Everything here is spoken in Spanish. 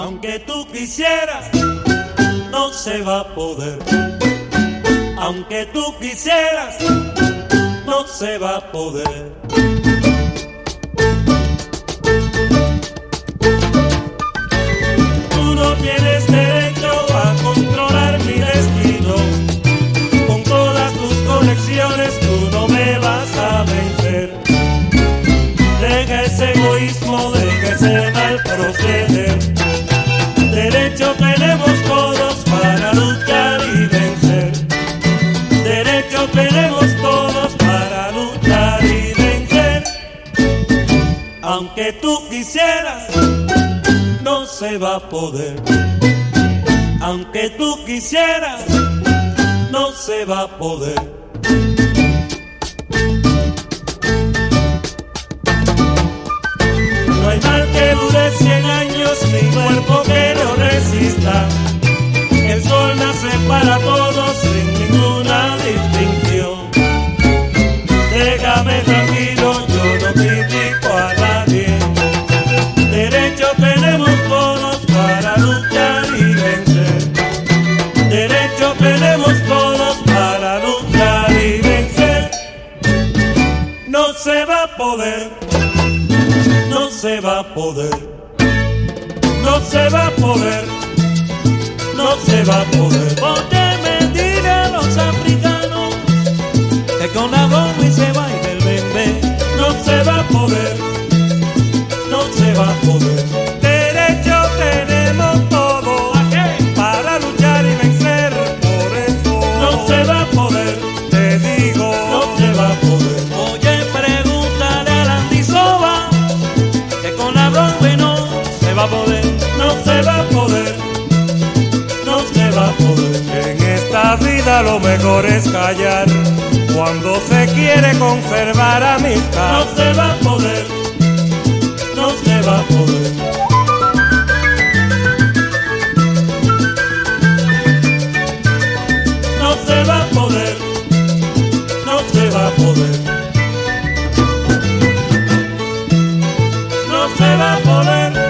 Aunque tú quisieras, no se va a poder. Aunque tú quisieras, no se va a poder. Tú no tienes derecho a controlar mi destino. Con todas tus conexiones tú no me vas a vencer. Deja ese egoísmo, deja ese mal proceder. Derecho tenemos todos para luchar y vencer. Aunque tú quisieras, no se va a poder. Aunque tú quisieras, no se va a poder. Poder, no se va a poder, no se va a poder, no se va a poder. Porque me digan los africanos que con la bomba se baila el bebé. No se va a poder, no se va a poder. no se va a poder, no se va a poder. En esta vida lo mejor es callar cuando se quiere conservar amistad. No se va a poder, no se va a poder. No se va a poder, no se va a poder. No se va a poder.